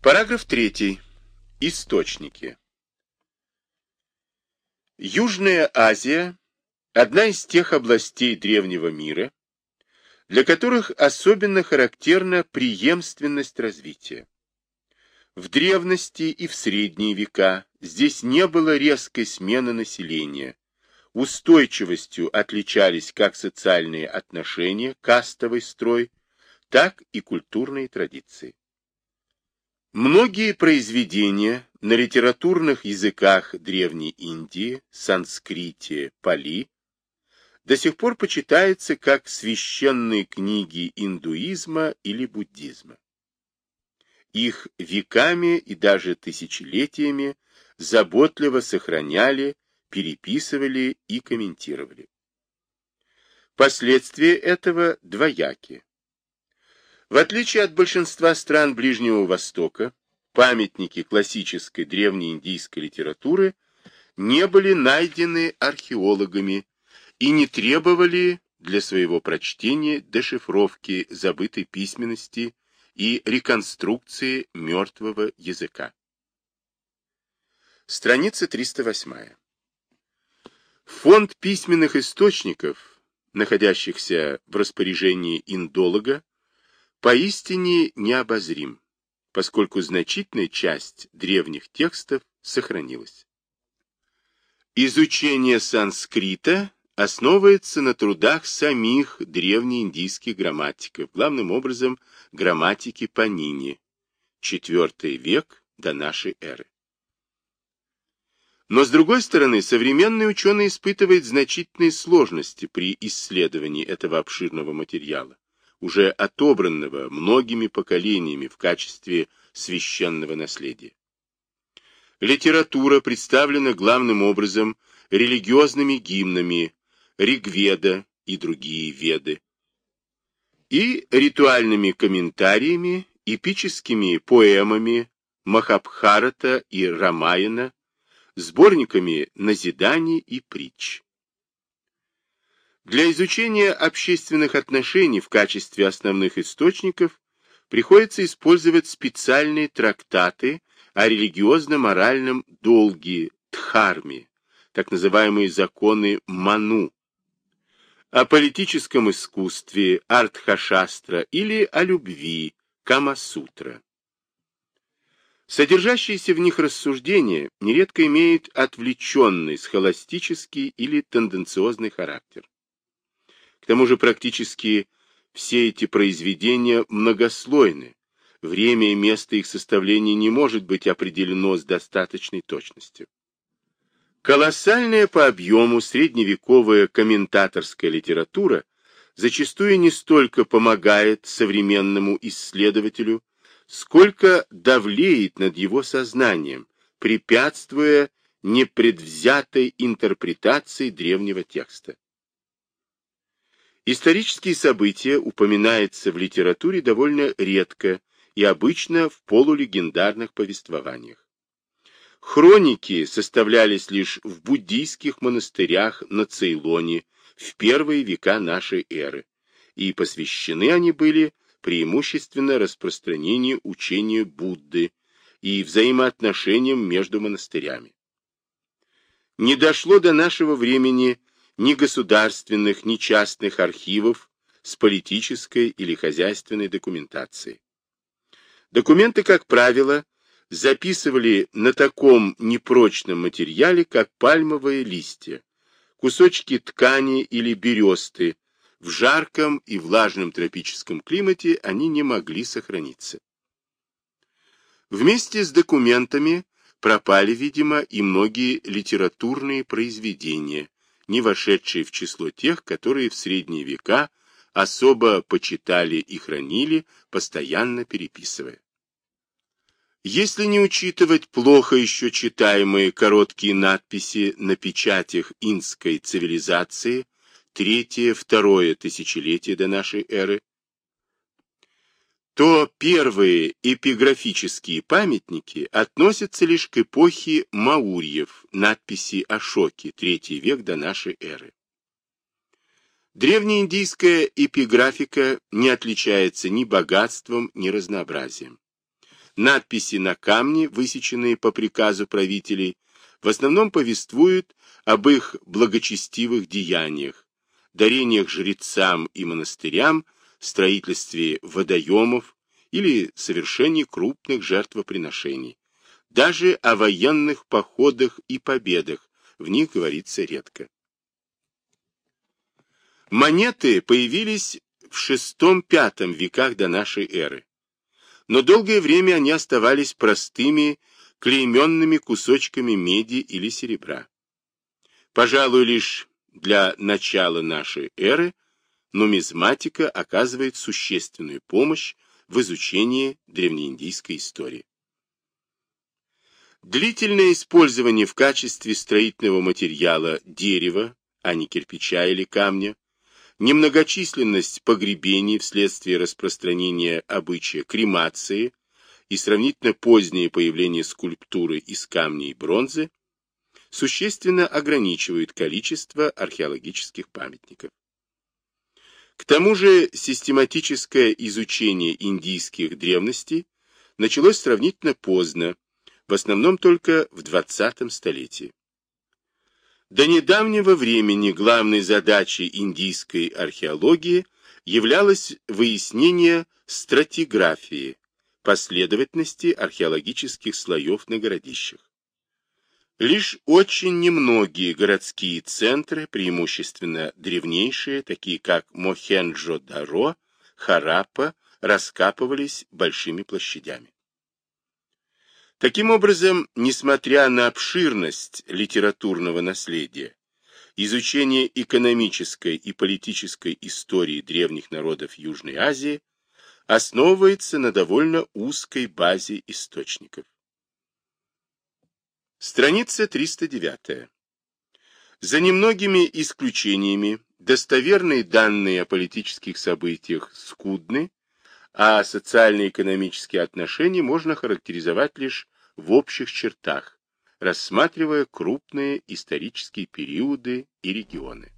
Параграф 3. Источники. Южная Азия – одна из тех областей древнего мира, для которых особенно характерна преемственность развития. В древности и в средние века здесь не было резкой смены населения, устойчивостью отличались как социальные отношения, кастовый строй, так и культурные традиции. Многие произведения на литературных языках Древней Индии, санскрите, пали, до сих пор почитаются как священные книги индуизма или буддизма. Их веками и даже тысячелетиями заботливо сохраняли, переписывали и комментировали. Последствия этого двояки. В отличие от большинства стран Ближнего Востока, памятники классической древнеиндийской литературы не были найдены археологами и не требовали для своего прочтения дешифровки забытой письменности и реконструкции мертвого языка. Страница 308. Фонд письменных источников, находящихся в распоряжении индолога, поистине необозрим, поскольку значительная часть древних текстов сохранилась. Изучение санскрита основывается на трудах самих древнеиндийских грамматиков, главным образом грамматики Панини, IV век до нашей эры. Но, с другой стороны, современный ученый испытывает значительные сложности при исследовании этого обширного материала, уже отобранного многими поколениями в качестве священного наследия. Литература представлена главным образом религиозными гимнами, Ригведа и другие веды, и ритуальными комментариями, эпическими поэмами Махабхарата и Рамаяна, сборниками назиданий и притч. Для изучения общественных отношений в качестве основных источников приходится использовать специальные трактаты о религиозно-моральном долге Дхарме, так называемые законы Ману, о политическом искусстве Артхашастра или о любви Камасутра. Содержащиеся в них рассуждения нередко имеют отвлеченный, схоластический или тенденциозный характер. К тому же практически все эти произведения многослойны, время и место их составления не может быть определено с достаточной точностью. Колоссальная по объему средневековая комментаторская литература зачастую не столько помогает современному исследователю, сколько давлеет над его сознанием, препятствуя непредвзятой интерпретации древнего текста. Исторические события упоминаются в литературе довольно редко и обычно в полулегендарных повествованиях. Хроники составлялись лишь в буддийских монастырях на Цейлоне в первые века нашей эры, и посвящены они были преимущественно распространению учения Будды и взаимоотношениям между монастырями. Не дошло до нашего времени ни государственных, ни частных архивов с политической или хозяйственной документацией. Документы, как правило, записывали на таком непрочном материале, как пальмовые листья, кусочки ткани или бересты. В жарком и влажном тропическом климате они не могли сохраниться. Вместе с документами пропали, видимо, и многие литературные произведения, не вошедшие в число тех, которые в средние века особо почитали и хранили, постоянно переписывая. Если не учитывать плохо еще читаемые короткие надписи на печатях инской цивилизации, третье-второе тысячелетие до нашей эры, то первые эпиграфические памятники относятся лишь к эпохе Маурьев, надписи Ашоки, третий век до нашей эры. Древнеиндийская эпиграфика не отличается ни богатством, ни разнообразием. Надписи на камне, высеченные по приказу правителей, в основном повествуют об их благочестивых деяниях, дарениях жрецам и монастырям, строительстве водоемов или совершении крупных жертвоприношений. Даже о военных походах и победах в них говорится редко. Монеты появились в VI-V веках до нашей эры, но долгое время они оставались простыми клейменными кусочками меди или серебра. Пожалуй, лишь для начала нашей эры нумизматика оказывает существенную помощь в изучении древнеиндийской истории. Длительное использование в качестве строительного материала дерева, а не кирпича или камня, немногочисленность погребений вследствие распространения обычая кремации и сравнительно позднее появление скульптуры из камня и бронзы существенно ограничивают количество археологических памятников. К тому же систематическое изучение индийских древностей началось сравнительно поздно, в основном только в 20 столетии. До недавнего времени главной задачей индийской археологии являлось выяснение стратиграфии, последовательности археологических слоев на городищах. Лишь очень немногие городские центры, преимущественно древнейшие, такие как Мохенджо-Даро, Хараппа, раскапывались большими площадями. Таким образом, несмотря на обширность литературного наследия, изучение экономической и политической истории древних народов Южной Азии основывается на довольно узкой базе источников. Страница 309. За немногими исключениями достоверные данные о политических событиях скудны, а социально-экономические отношения можно характеризовать лишь в общих чертах, рассматривая крупные исторические периоды и регионы.